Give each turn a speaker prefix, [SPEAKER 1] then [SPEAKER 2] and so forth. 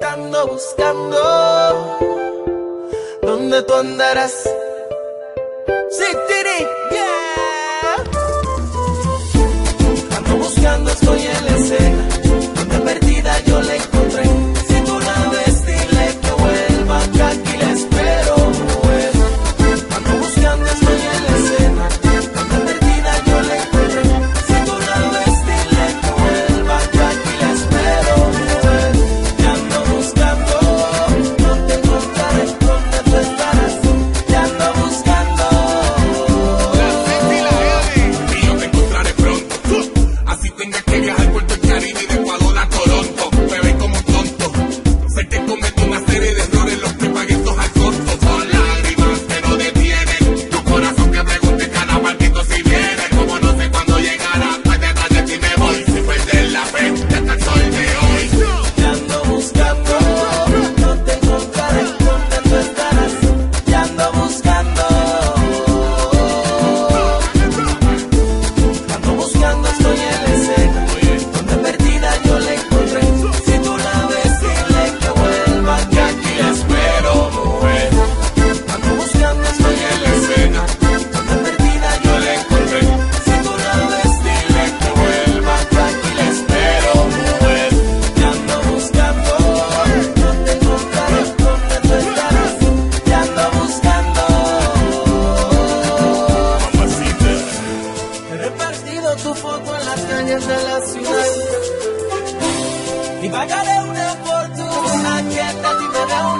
[SPEAKER 1] Te ando buscando. ¿Dónde tú andarás? Si calles de la ciudad. Y pagaré una fortuna que a ti me da una